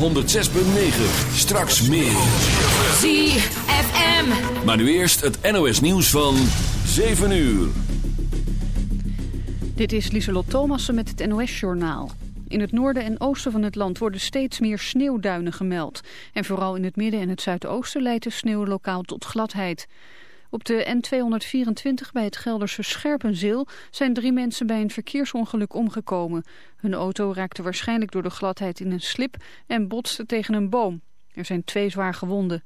106.9. Straks meer. ZFM. Maar nu eerst het NOS nieuws van 7 uur. Dit is Lieselot Thomassen met het NOS-journaal. In het noorden en oosten van het land worden steeds meer sneeuwduinen gemeld. En vooral in het midden en het zuidoosten leidt de sneeuw lokaal tot gladheid. Op de N224 bij het Gelderse Scherpenzeel zijn drie mensen bij een verkeersongeluk omgekomen. Hun auto raakte waarschijnlijk door de gladheid in een slip en botste tegen een boom. Er zijn twee zwaar gewonden.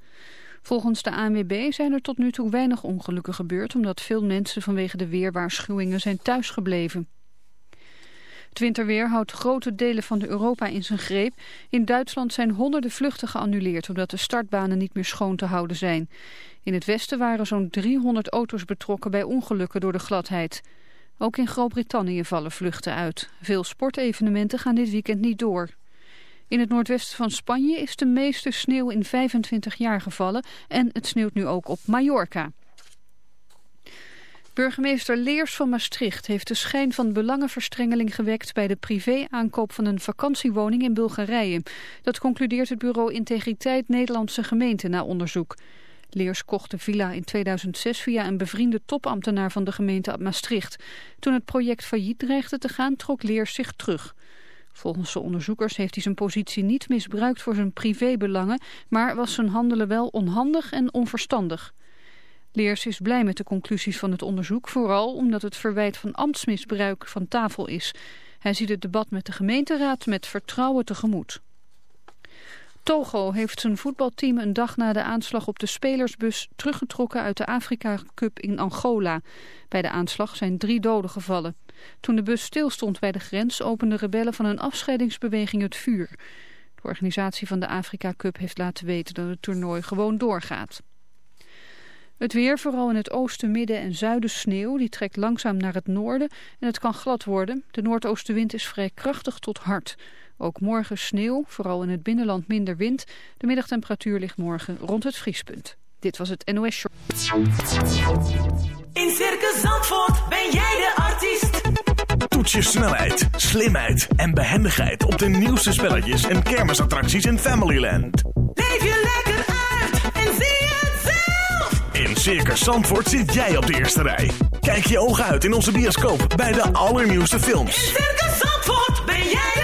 Volgens de ANWB zijn er tot nu toe weinig ongelukken gebeurd... omdat veel mensen vanwege de weerwaarschuwingen zijn thuisgebleven. Het winterweer houdt grote delen van Europa in zijn greep. In Duitsland zijn honderden vluchten geannuleerd... omdat de startbanen niet meer schoon te houden zijn. In het westen waren zo'n 300 auto's betrokken bij ongelukken door de gladheid. Ook in Groot-Brittannië vallen vluchten uit. Veel sportevenementen gaan dit weekend niet door. In het noordwesten van Spanje is de meeste sneeuw in 25 jaar gevallen en het sneeuwt nu ook op Mallorca. Burgemeester Leers van Maastricht heeft de schijn van belangenverstrengeling gewekt bij de privé-aankoop van een vakantiewoning in Bulgarije. Dat concludeert het bureau Integriteit Nederlandse Gemeente na onderzoek. Leers kocht de villa in 2006 via een bevriende topambtenaar van de gemeente Maastricht. Toen het project failliet dreigde te gaan, trok Leers zich terug. Volgens de onderzoekers heeft hij zijn positie niet misbruikt voor zijn privébelangen, maar was zijn handelen wel onhandig en onverstandig. Leers is blij met de conclusies van het onderzoek, vooral omdat het verwijt van ambtsmisbruik van tafel is. Hij ziet het debat met de gemeenteraad met vertrouwen tegemoet. Togo heeft zijn voetbalteam een dag na de aanslag op de spelersbus teruggetrokken uit de Afrika Cup in Angola. Bij de aanslag zijn drie doden gevallen. Toen de bus stilstond bij de grens openden rebellen van een afscheidingsbeweging het vuur. De organisatie van de Afrika Cup heeft laten weten dat het toernooi gewoon doorgaat. Het weer, vooral in het oosten, midden en zuiden sneeuw, die trekt langzaam naar het noorden en het kan glad worden. De noordoostenwind is vrij krachtig tot hard. Ook morgen sneeuw, vooral in het binnenland minder wind. De middagtemperatuur ligt morgen rond het vriespunt. Dit was het NOS Show. In Circus Zandvoort ben jij de artiest. Toets je snelheid, slimheid en behendigheid op de nieuwste spelletjes en kermisattracties in Familyland. Leef je lekker uit en zie het zelf. In Circus Zandvoort zit jij op de eerste rij. Kijk je ogen uit in onze bioscoop bij de allernieuwste films. In Circus Zandvoort ben jij de artiest.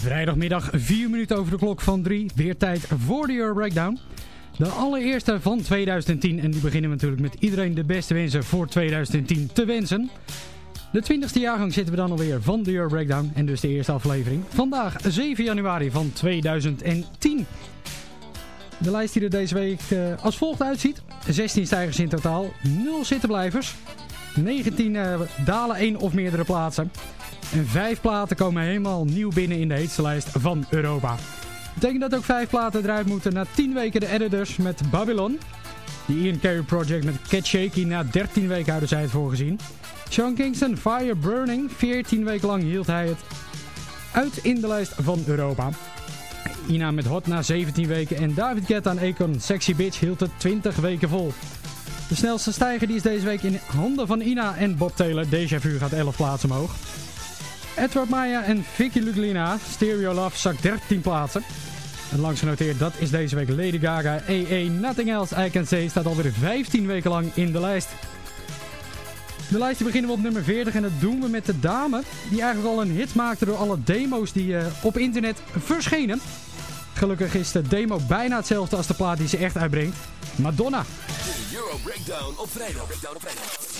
Vrijdagmiddag 4 minuten over de klok van 3. Weer tijd voor de Euro Breakdown. De allereerste van 2010. En die beginnen we natuurlijk met iedereen de beste wensen voor 2010 te wensen. De 20e jaargang zitten we dan alweer van de Euro Breakdown. En dus de eerste aflevering. Vandaag 7 januari van 2010. De lijst die er deze week uh, als volgt uitziet. 16 stijgers in totaal. 0 zittenblijvers. 19 uh, dalen 1 of meerdere plaatsen. En 5 platen komen helemaal nieuw binnen in de heetste lijst van Europa. Betekent dat ook 5 platen eruit moeten na 10 weken de editors met Babylon. De Ian Carey Project met Cat Shaky na 13 weken hadden zij het voorgezien. Sean Kingston, Fire Burning, 14 weken lang hield hij het uit in de lijst van Europa. Ina met Hot na 17 weken en David Guetta en Akon Sexy Bitch hield het 20 weken vol. De snelste stijger die is deze week in handen van Ina en Bob Taylor. Deja Vu gaat 11 plaatsen omhoog. Edward Maya en Vicky Luglina, Stereo Love, zakt 13 plaatsen. En langs genoteerd, dat is deze week Lady Gaga. EE Nothing Else I Can Say staat alweer 15 weken lang in de lijst. De lijst die beginnen we op nummer 40 en dat doen we met de dame die eigenlijk al een hit maakte door alle demo's die uh, op internet verschenen. Gelukkig is de demo bijna hetzelfde als de plaat die ze echt uitbrengt. Madonna. Euro Breakdown op vrijdag. Breakdown vrijdag.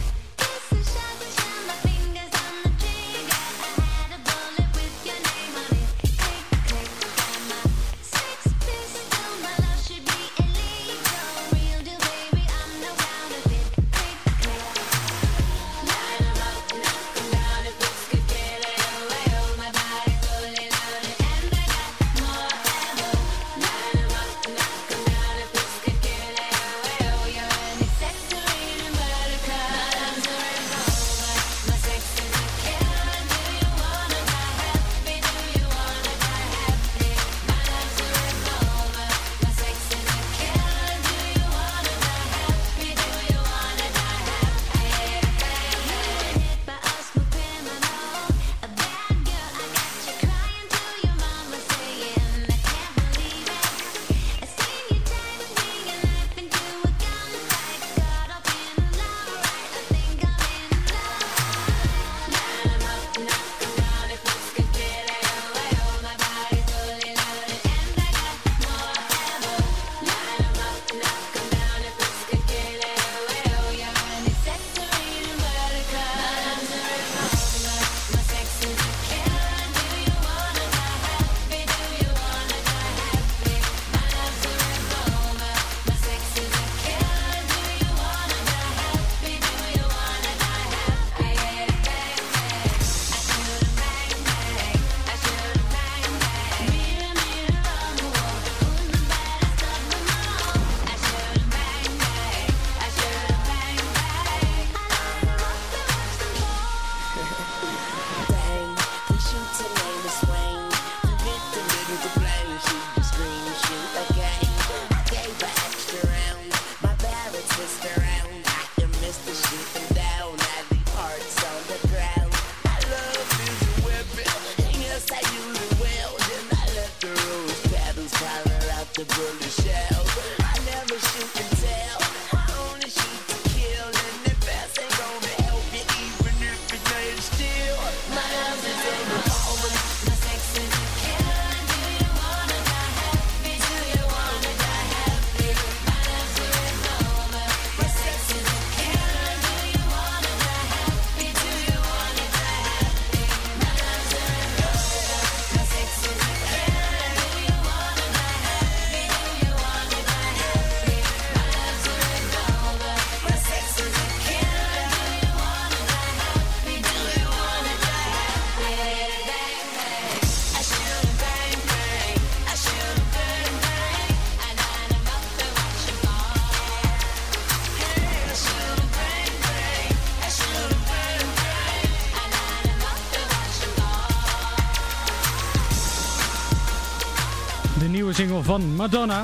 Van Madonna.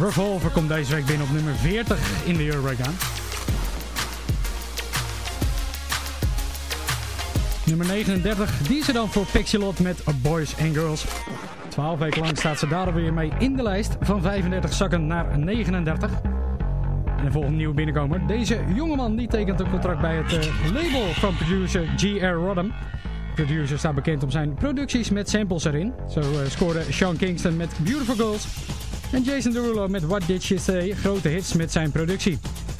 Revolver komt deze week binnen op nummer 40 in de Euro Breakdown. Nummer 39, die er dan voor Pixelot met Boys and Girls. 12 weken lang staat ze daar alweer mee in de lijst. Van 35 zakken naar 39. En de volgende nieuwe binnenkomer. Deze jongeman die tekent een contract bij het uh, label van producer G.R. Rodham producer staat bekend om zijn producties met samples erin. Zo uh, scoorde Sean Kingston met Beautiful Girls. En Jason Derulo met What Did She Say grote hits met zijn productie.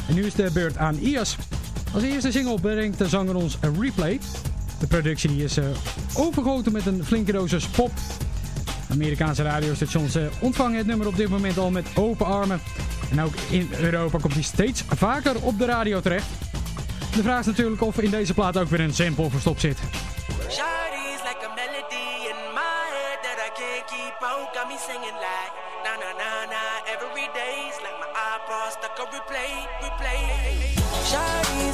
En nu is de beurt aan IAS. Als eerste single brengt de zanger ons een replay. De productie is uh, overgoten met een flinke dosis pop. Amerikaanse radiostations uh, ontvangen het nummer op dit moment al met open armen. En ook in Europa komt hij steeds vaker op de radio terecht. De vraag is natuurlijk of in deze plaat ook weer een sample verstopt zit. flow got me singing like na na na na every day's like my eyeballs stuck on replay, replay. Shawty's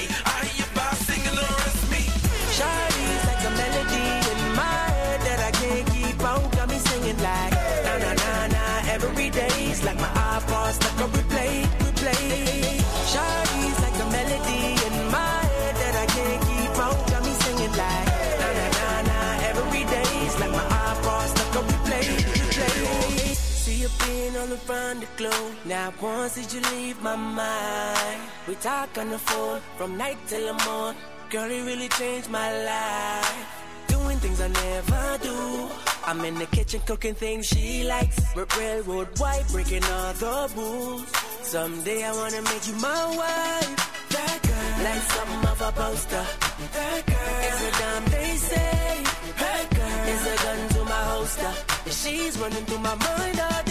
Laying on the glow. Now once did you leave my mind? We talk on the phone from night till the morning. Girl, it really changed my life. Doing things I never do. I'm in the kitchen cooking things she likes. Railroad white, breaking all the rules. Someday I wanna make you my wife. That girl, like something of a poster. That girl is a dime they say. That girl is a gun to my holster. She's running through my mind all day.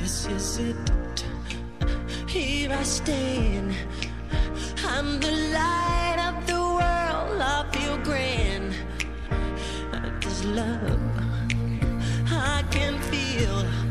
This is it. Here I stand. I'm the light of the world. I feel grand. This love I can feel.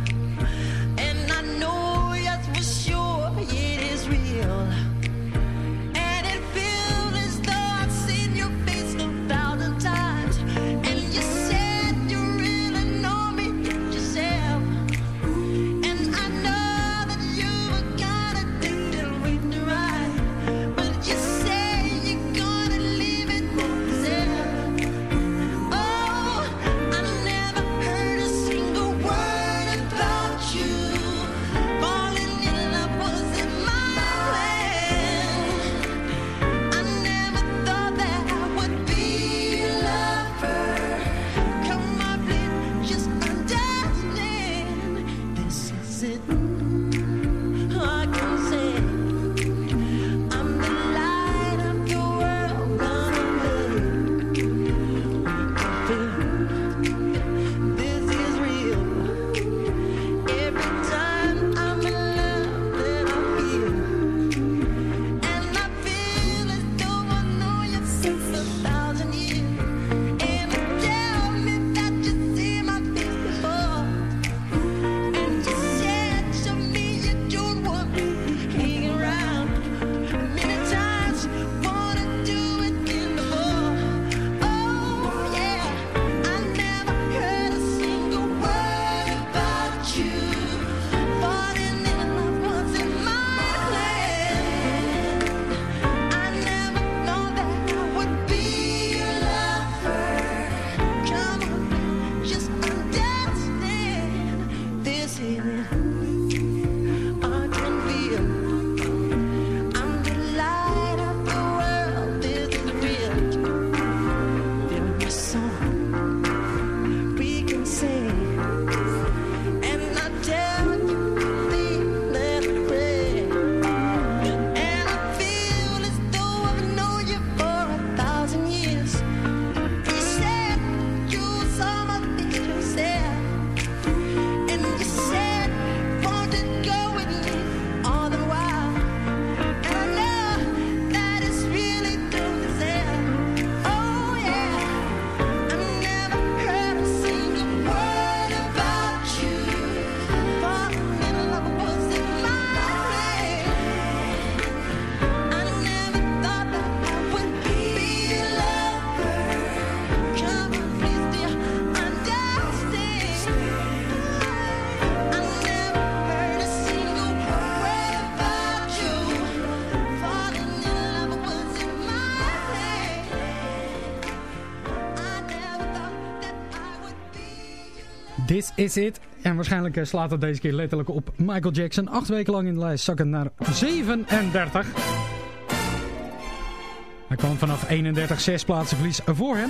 so This is it. En waarschijnlijk eh, slaat het deze keer letterlijk op Michael Jackson. Acht weken lang in de lijst zakken naar 37. Hij kwam vanaf 31 zes plaatsen verlies voor hem.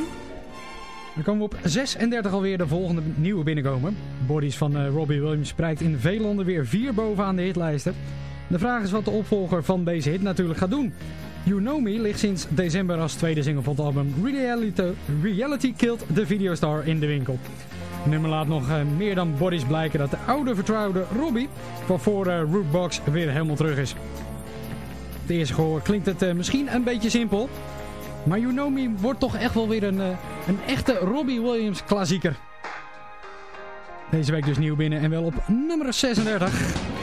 Dan komen we op 36 alweer de volgende nieuwe binnenkomen. Bodies van eh, Robbie Williams spreidt in veel landen weer vier bovenaan de hitlijsten. De vraag is wat de opvolger van deze hit natuurlijk gaat doen. You Know Me ligt sinds december als tweede single van het album Reality, Reality Killed the Videostar in de winkel. Het nummer laat nog eh, meer dan bodies blijken dat de oude vertrouwde Robbie van voor uh, Rootbox weer helemaal terug is. Het eerste gehoor klinkt het eh, misschien een beetje simpel. Maar You wordt toch echt wel weer een, eh, een echte Robbie Williams klassieker. Deze week dus nieuw binnen en wel op nummer 36.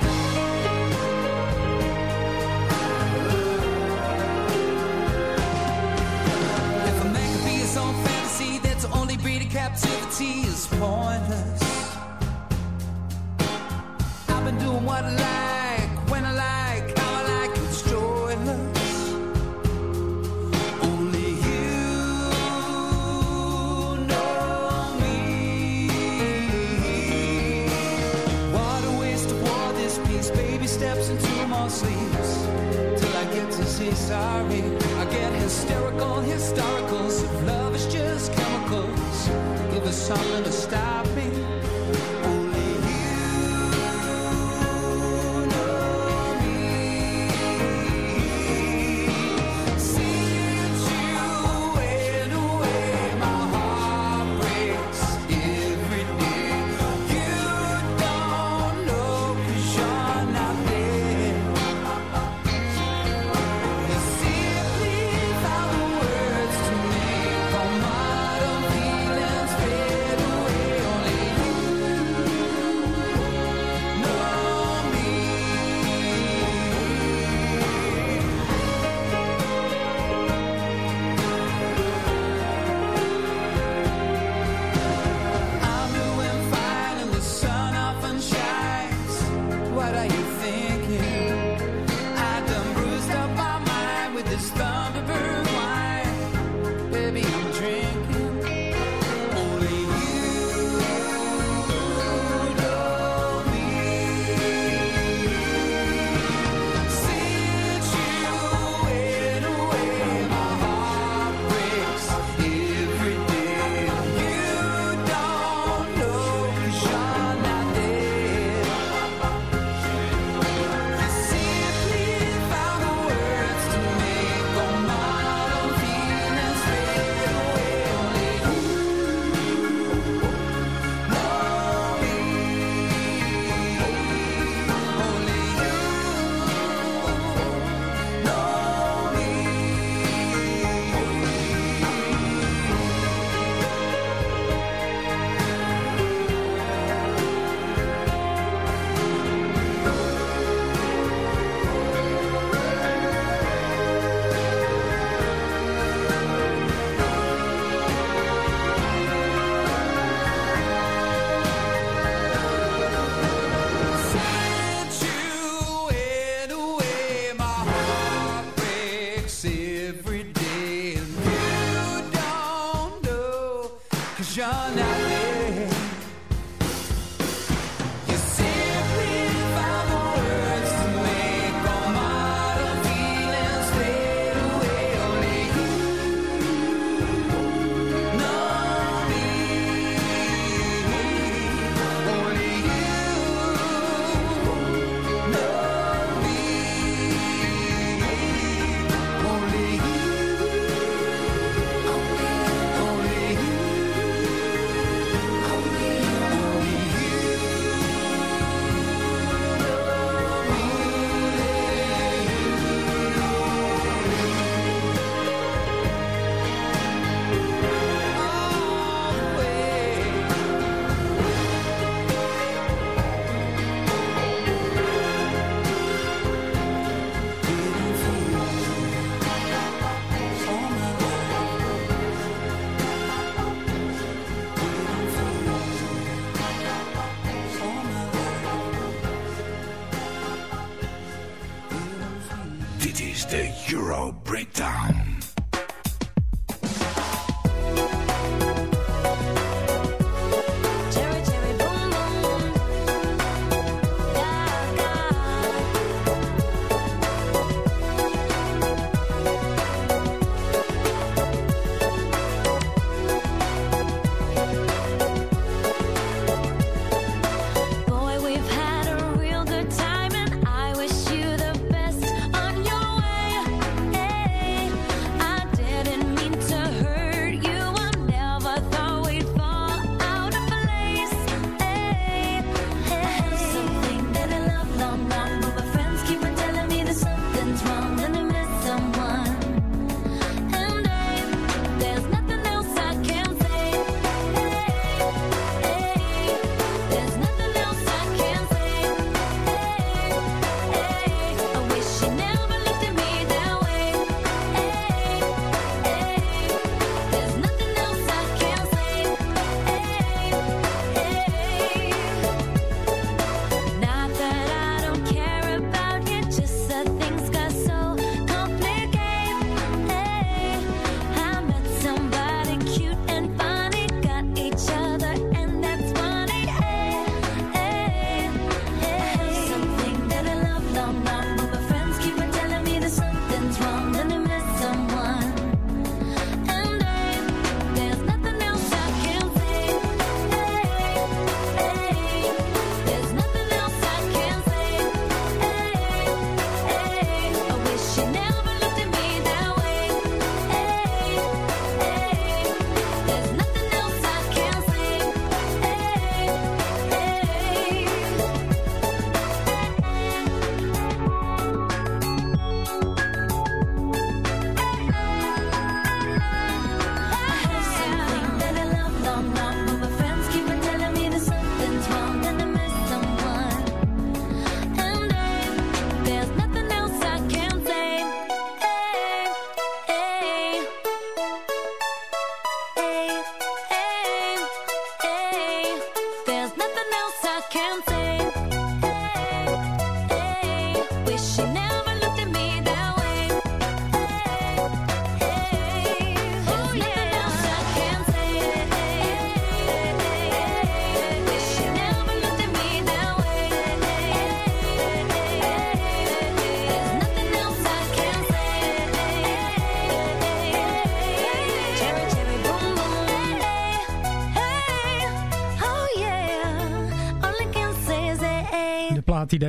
Euro Breakdown.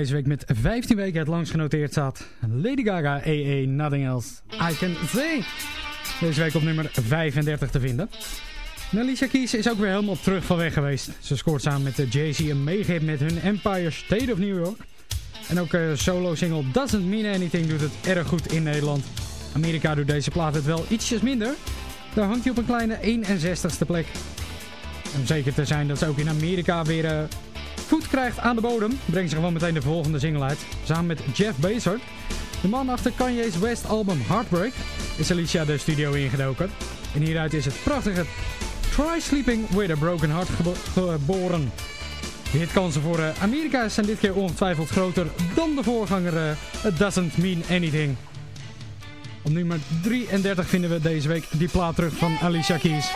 deze week met 15 weken het langst genoteerd staat. Lady Gaga, EE, Nothing Else, I Can see! Deze week op nummer 35 te vinden. En Kies is ook weer helemaal terug van weg geweest. Ze scoort samen met eh, Jay-Z een meegip met hun Empire State of New York. En ook eh, solo-single Doesn't Mean Anything doet het erg goed in Nederland. Amerika doet deze plaat het wel ietsjes minder. Daar hangt hij op een kleine 61ste plek. Om zeker te zijn dat ze ook in Amerika weer... Eh, voet krijgt aan de bodem, brengt ze gewoon meteen de volgende single uit. Samen met Jeff Bezos. De man achter Kanye's West album Heartbreak is Alicia de studio ingedoken. En hieruit is het prachtige Try Sleeping With A Broken Heart geboren. De hitkansen voor eh, Amerika zijn dit keer ongetwijfeld groter dan de voorganger eh, It Doesn't Mean Anything. Op nummer 33 vinden we deze week die plaat terug van Alicia Keys.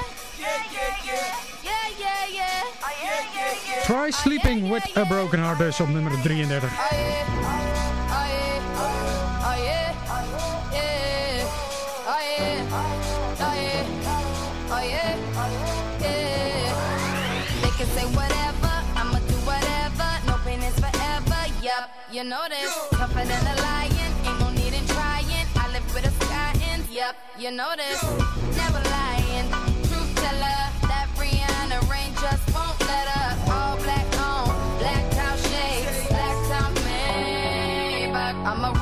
Try Sleeping with a Broken Heart dus op nummer 33. You know this, tougher than a lion, ain't no need in trying. I live with a sky yep, you know this. I'm a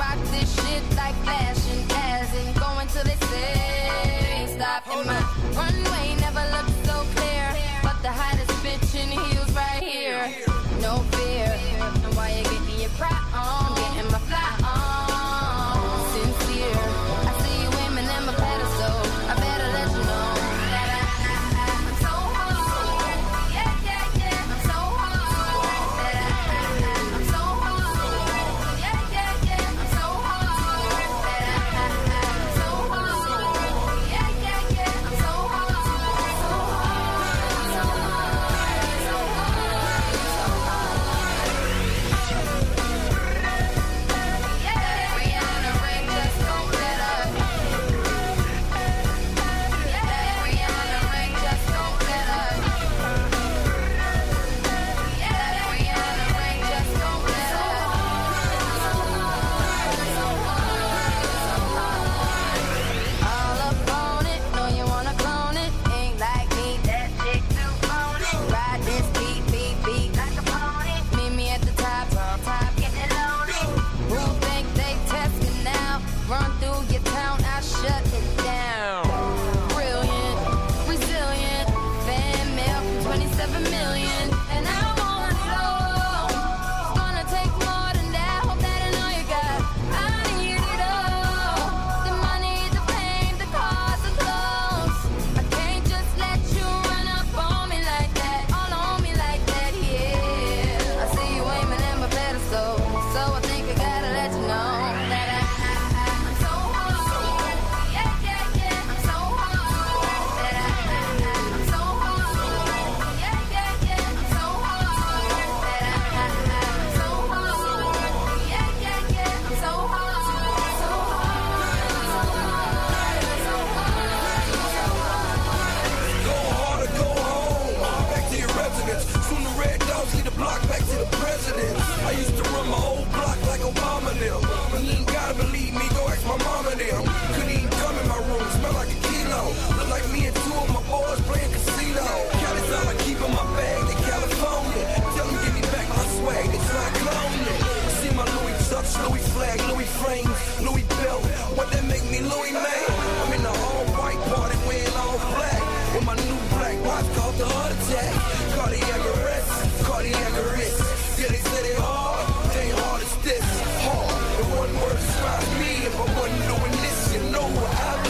worth five million, but wasn't doing this, you know I.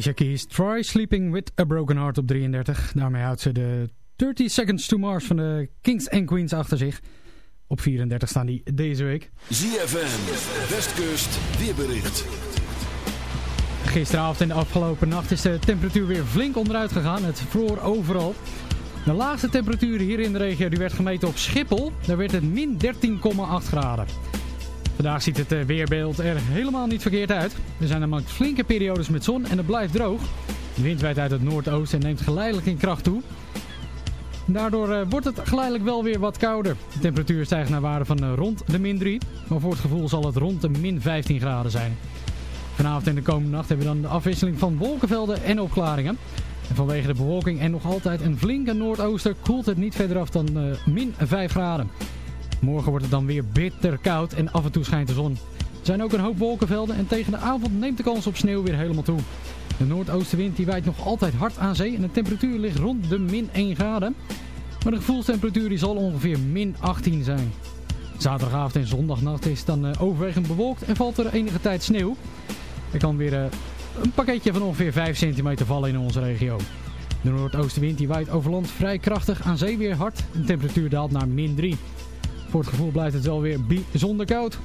Alicia Keys, Try Sleeping with a Broken Heart op 33. Daarmee houdt ze de 30 Seconds to Mars van de Kings and Queens achter zich. Op 34 staan die deze week. ZFM, Westkust, weerbericht. Gisteravond en de afgelopen nacht is de temperatuur weer flink onderuit gegaan. Het vroor overal. De laagste temperatuur hier in de regio die werd gemeten op Schiphol. Daar werd het min 13,8 graden. Vandaag ziet het eh, weerbeeld er helemaal niet verkeerd uit. Er zijn namelijk flinke periodes met zon en het blijft droog. De wind waait uit het noordoosten en neemt geleidelijk in kracht toe. Daardoor eh, wordt het geleidelijk wel weer wat kouder. De temperatuur stijgt naar waarde van eh, rond de min 3. Maar voor het gevoel zal het rond de min 15 graden zijn. Vanavond en de komende nacht hebben we dan de afwisseling van wolkenvelden en opklaringen. En vanwege de bewolking en nog altijd een flinke noordooster koelt het niet verder af dan min 5 graden. Morgen wordt het dan weer bitter koud en af en toe schijnt de zon. Er zijn ook een hoop wolkenvelden en tegen de avond neemt de kans op sneeuw weer helemaal toe. De noordoostenwind die waait nog altijd hard aan zee en de temperatuur ligt rond de min 1 graden. Maar de gevoelstemperatuur die zal ongeveer min 18 zijn. Zaterdagavond en zondagnacht is dan uh, overwegend bewolkt en valt er enige tijd sneeuw. Er kan weer uh, een pakketje van ongeveer 5 centimeter vallen in onze regio. De noordoostenwind die waait over land vrij krachtig, aan zee weer hard. De temperatuur daalt naar min 3. Voor het gevoel blijft het wel weer bijzonder koud.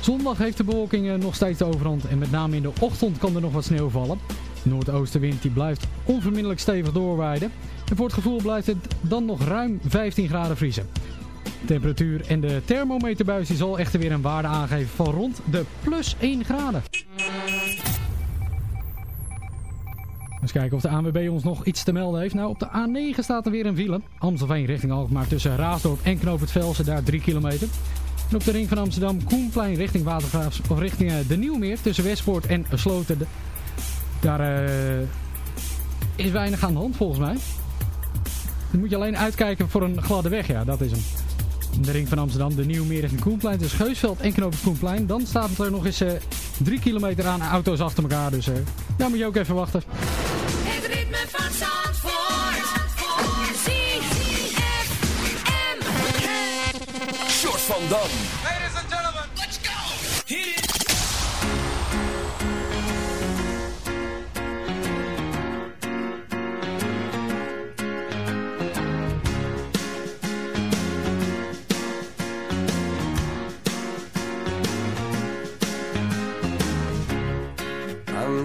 Zondag heeft de bewolking uh, nog steeds de overhand en met name in de ochtend kan er nog wat sneeuw vallen. De noordoostenwind die blijft onvermindelijk stevig doorwaaien. En voor het gevoel blijft het dan nog ruim 15 graden vriezen. Temperatuur en de thermometerbuis zal echter weer een waarde aangeven van rond de plus 1 graden. Eens kijken of de ANWB ons nog iets te melden heeft. Nou, op de A9 staat er weer een file. Amstelveen richting Alkmaar tussen Raasdorp en Knoop het Velsen, daar 3 kilometer. En op de ring van Amsterdam, Koenplein richting Watergraafs, of richting uh, de Nieuwmeer tussen Westpoort en Sloten. Daar uh, is weinig aan de hand volgens mij. Dan moet je alleen uitkijken voor een gladde weg, ja, dat is hem. De ring van Amsterdam, de Nieuwmeer richting Koenplein tussen Geusveld en Knoop het Koenplein. Dan staat er nog eens uh, 3 kilometer aan auto's achter elkaar, dus daar moet je ook even wachten. Het ritme van Zandvoort. ZFM. Short van Dam. Ladies and gentlemen, let's go! Hit it!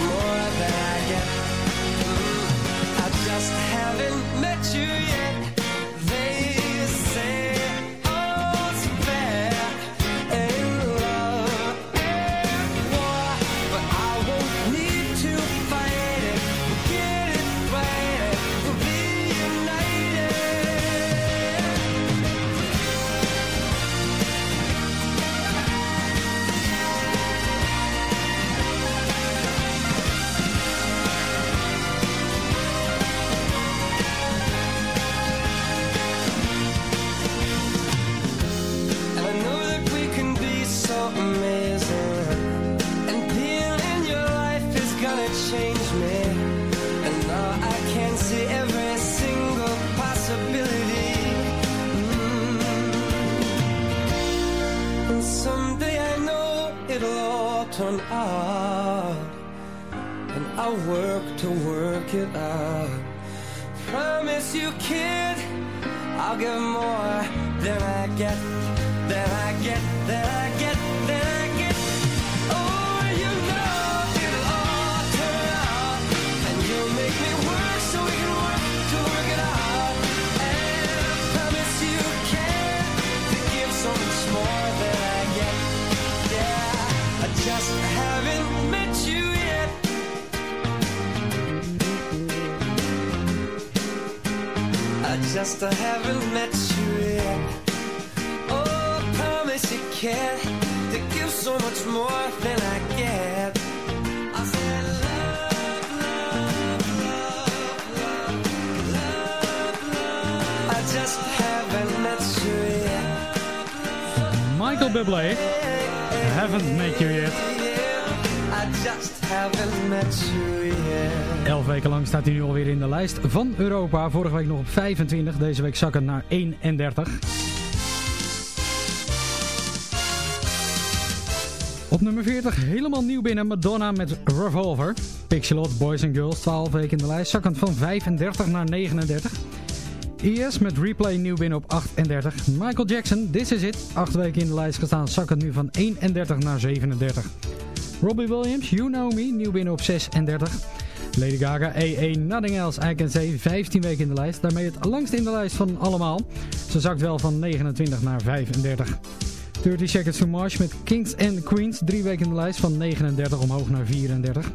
More than I get. I just haven't met you yet. Work it out. Promise you, kid, I'll give more than I get, than I get, than I I haven't met you yet. Oh, I promise you can to give so much more than I get. I said love, just. Michael Bublé. I haven't met you yet. Elf weken lang staat hij nu alweer in de lijst van Europa. Vorige week nog op 25, deze week zakken naar 31. Op nummer 40 helemaal nieuw binnen Madonna met Revolver. Pixelot Boys and Girls 12 weken in de lijst, zakkend van 35 naar 39. ES met Replay nieuw binnen op 38. Michael Jackson, This Is It, 8 weken in de lijst gestaan, zakkend nu van 31 naar 37. Robbie Williams, You Know Me, nieuw binnen op 36. Lady Gaga, AA, Nothing Else I Can Say, 15 weken in de lijst. Daarmee het langst in de lijst van allemaal. Ze zakt wel van 29 naar 35. 30 Seconds to March met Kings and Queens, 3 weken in de lijst van 39 omhoog naar 34.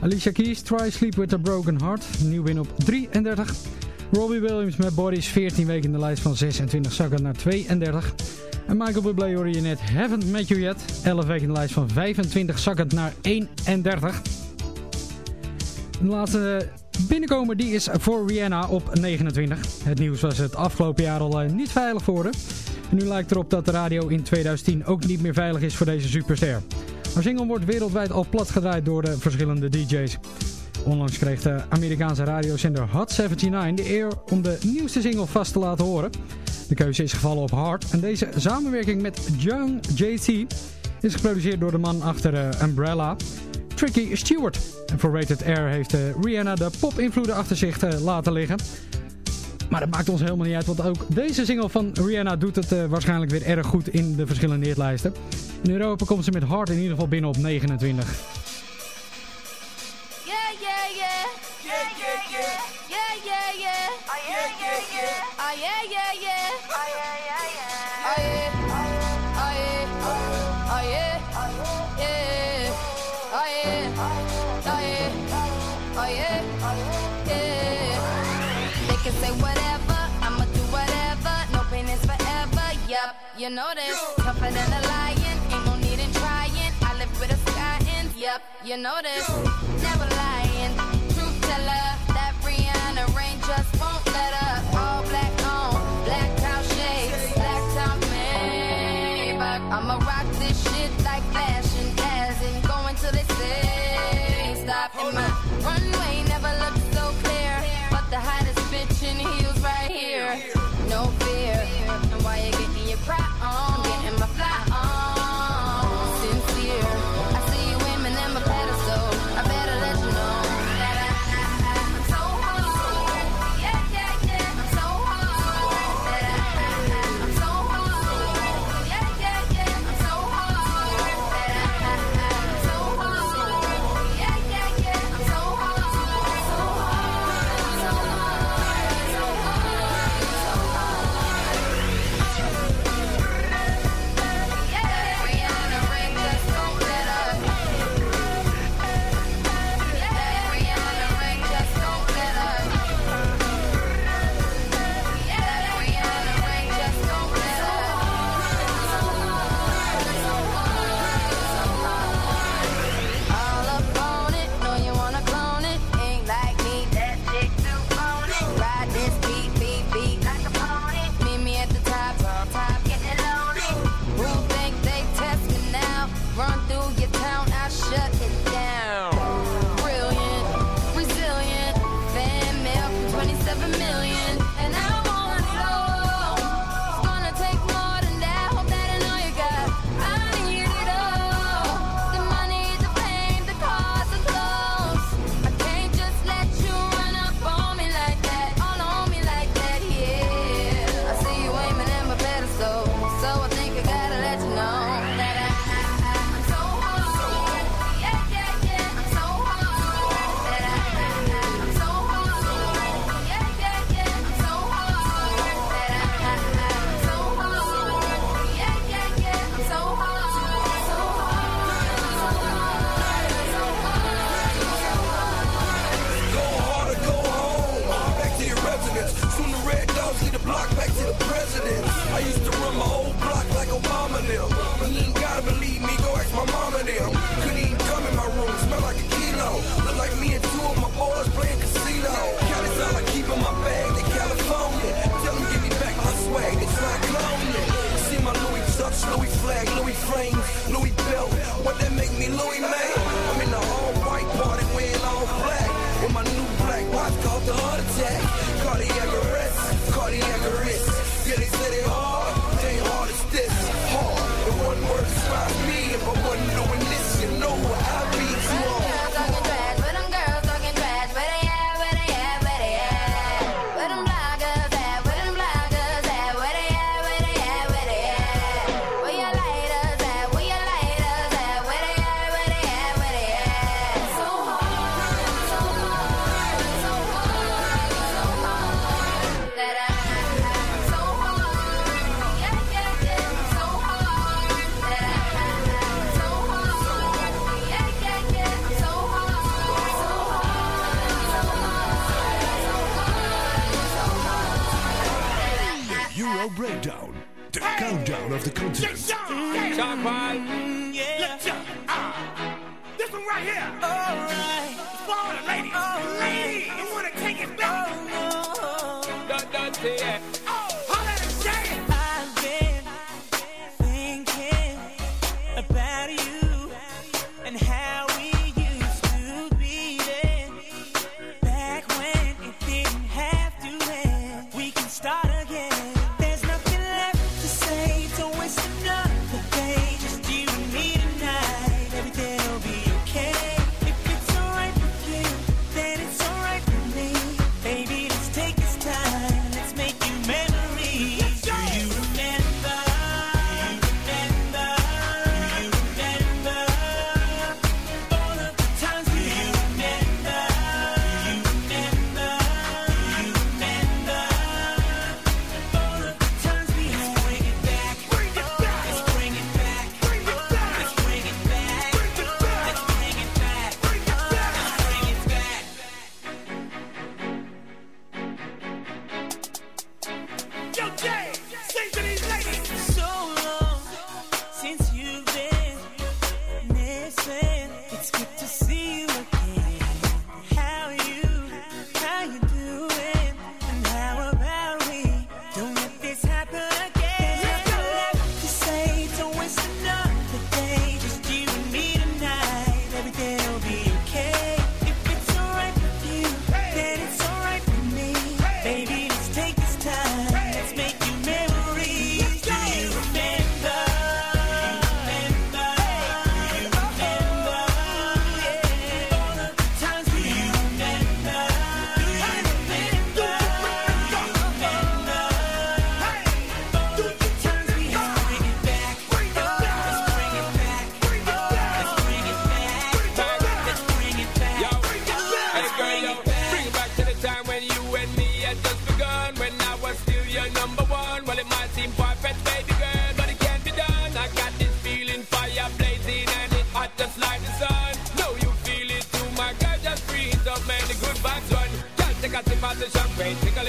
Alicia Keys, Try Sleep With A Broken Heart, nieuw binnen op 33. Robbie Williams met Bodies, 14 weken in de lijst van 26 zakken naar 32. En Michael Bublé hoorde je net Haven't Met You Yet, 11 weken in de lijst van 25 zakkend naar 31. De laatste binnenkomer die is voor Rihanna op 29. Het nieuws was het afgelopen jaar al eh, niet veilig voor haar. En nu lijkt erop dat de radio in 2010 ook niet meer veilig is voor deze superster. Haar single wordt wereldwijd al platgedraaid door de verschillende DJ's. Onlangs kreeg de Amerikaanse radiozender Hot 79 de eer om de nieuwste single vast te laten horen. De keuze is gevallen op Hard en deze samenwerking met Young JC is geproduceerd door de man achter eh, Umbrella, Tricky Stewart. En voor Rated Air heeft eh, Rihanna de pop-invloeden achter zich eh, laten liggen. Maar dat maakt ons helemaal niet uit, want ook deze single van Rihanna doet het waarschijnlijk weer erg goed in de verschillende hitlijsten. In Europa komt ze met Hard in ieder geval binnen op 29. Oh, yeah, yeah, yeah. Oh, yeah, yeah, yeah. Oh, yeah. Oh, yeah. Oh, yeah. Yeah. Oh, yeah. Oh, yeah. Oh, yeah. Yeah. They can say whatever. I'ma do whatever. No pain is forever. Yup, you know this. Tougher than a lion. Ain't no need in trying. I live with a sky in. Yup, you know this. back.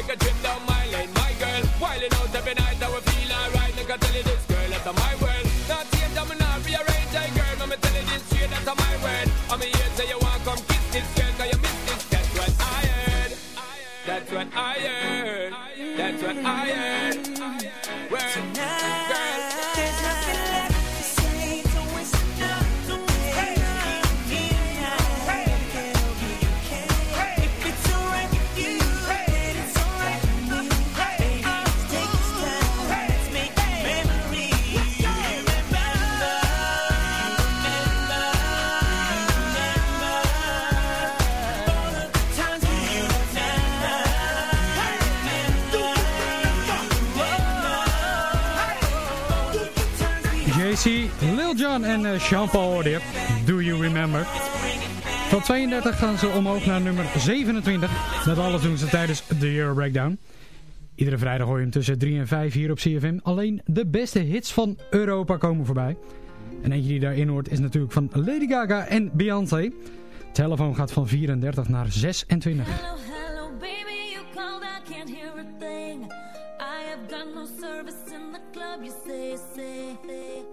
Take a trip down my lane, my girl. While out every night, I will feel alright. Nigga, tell you En eh, Jean-Paul hoorde Do You Remember. Van 32 gaan ze omhoog naar nummer 27. Dat alles doen ze tijdens de Euro Breakdown. Iedere vrijdag hoor je hem tussen 3 en 5 hier op CFM. Alleen de beste hits van Europa komen voorbij. En eentje die daarin hoort is natuurlijk van Lady Gaga en Beyoncé. Telefoon gaat van 34 naar 26. Service in the club, you say, say, say.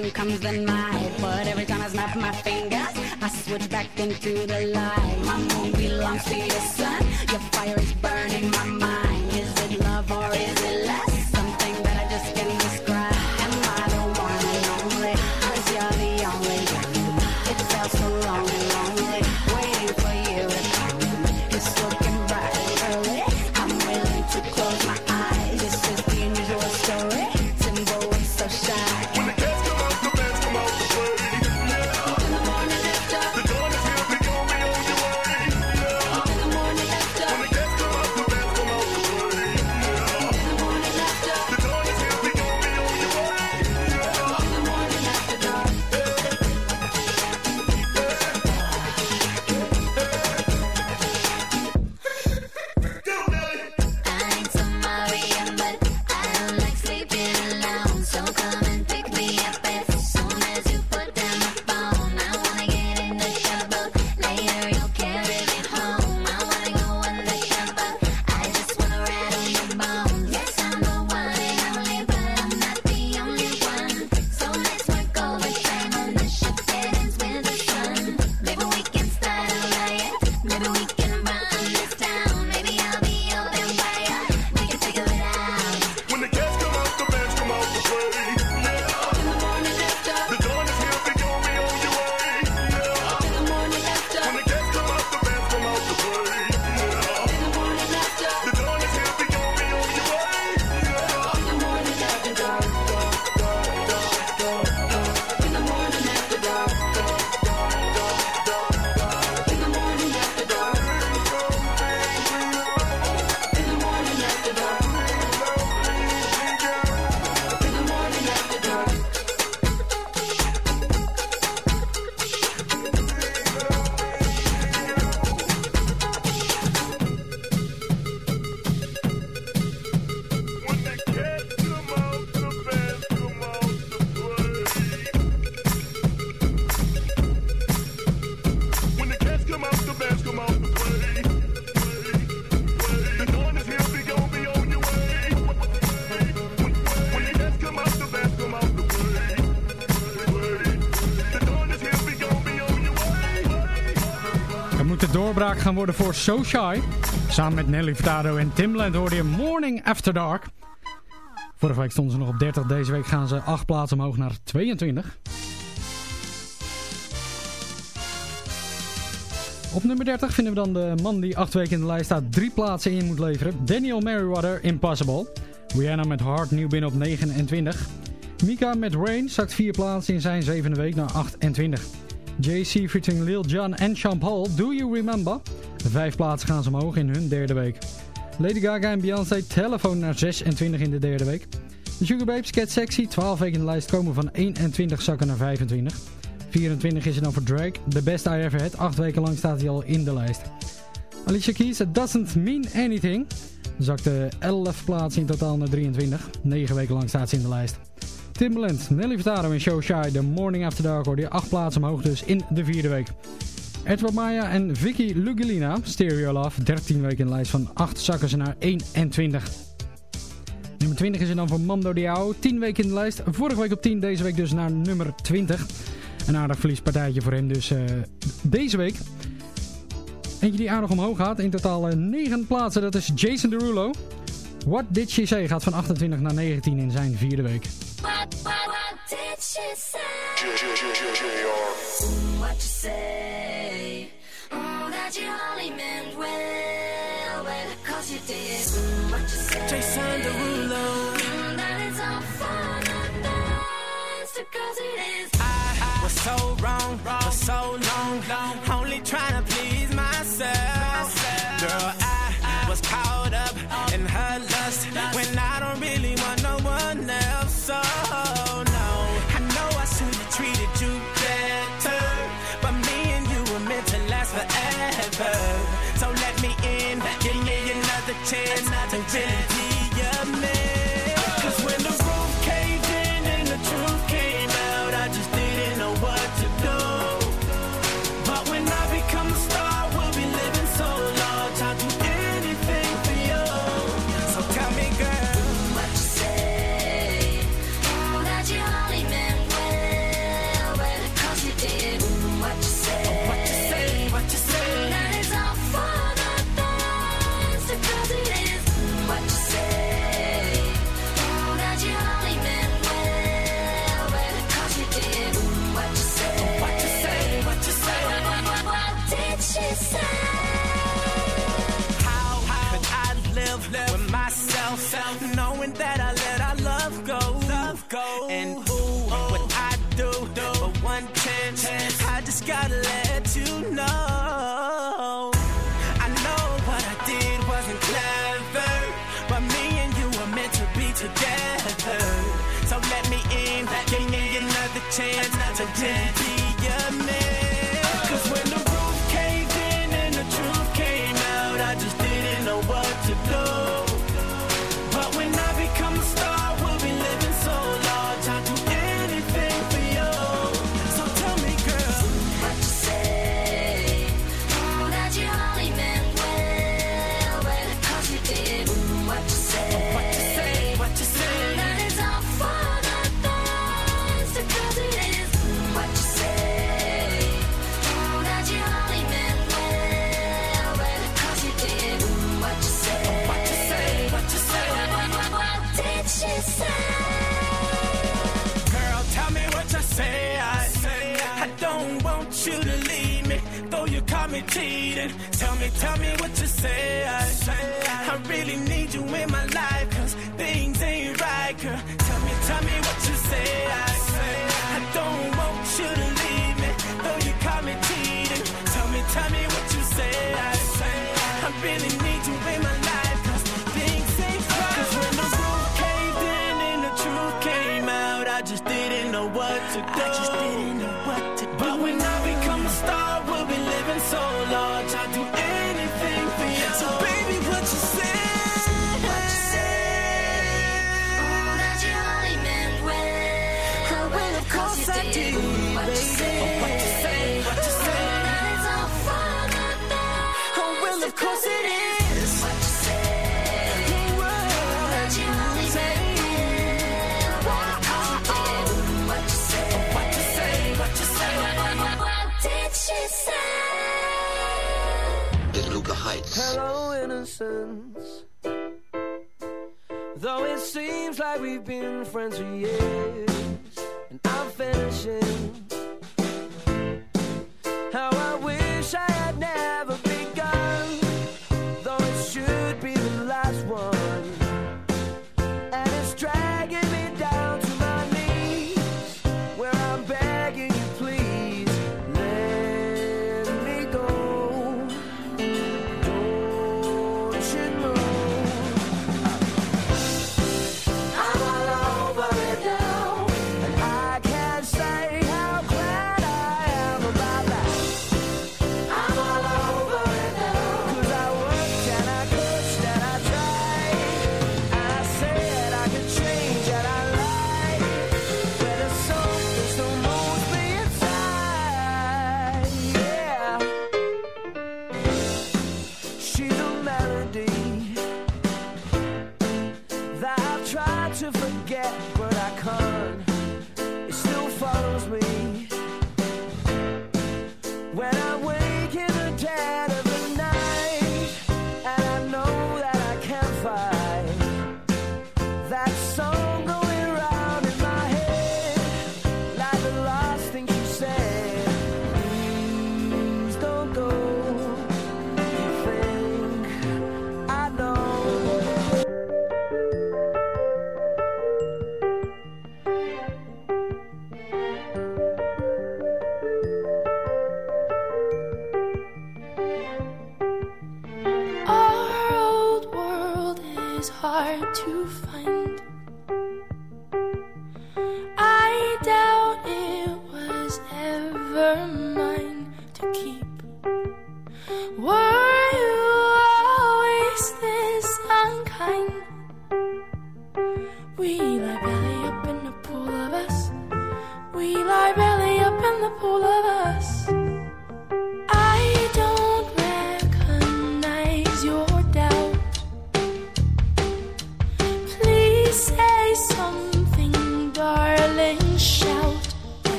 one comes the night. But every time I snap my fingers, I switch back into the light. My moon belongs to the sun. Gaan worden voor So Shy. Samen met Nelly Furtado en Timbaland hoorde je Morning After Dark. Vorige week stonden ze nog op 30, deze week gaan ze 8 plaatsen omhoog naar 22. Op nummer 30 vinden we dan de man die 8 weken in de lijst staat 3 plaatsen in moet leveren. Daniel Merriweather, Impossible. Rihanna met Hard nieuw binnen op 29. Mika met Rain zakt 4 plaatsen in zijn zevende week naar 28. JC featuring Lil Jon en Sean Paul, Do You Remember? Vijf plaatsen gaan ze omhoog in hun derde week. Lady Gaga en Beyoncé telefoon naar 26 in de derde week. De Sugar Babes Sexy, 12 weken in de lijst komen van 21 zakken naar 25. 24 is er dan voor Drake, The Best I Ever Had, 8 weken lang staat hij al in de lijst. Alicia Keys, It Doesn't Mean Anything, zakte 11 plaatsen in totaal naar 23. 9 weken lang staat ze in de lijst. Timbaland, Nelly Furtado en Show Shy, The Morning After Dark hoorde je 8 plaatsen omhoog dus in de vierde week. Edward Maya en Vicky Lugolina, Stereo Love, 13 weken in de lijst van 8 zakken ze naar 21. Nummer 20 is er dan voor Mando Diao, 10 weken in de lijst, vorige week op 10, deze week dus naar nummer 20. Een aardig verliespartijtje voor hem dus uh, deze week. Eentje die aardig omhoog gaat, in totaal uh, 9 plaatsen, dat is Jason Derulo. What Did She Say gaat van 28 naar 19 in zijn vierde week. What, what, what did she say? What you say? Oh, that you only meant well, well, cause you did. Mm, What you say? Jason Derulo. Mm, That it's all for nothing, because it is. I was so wrong for need you in my friends, yeah. Me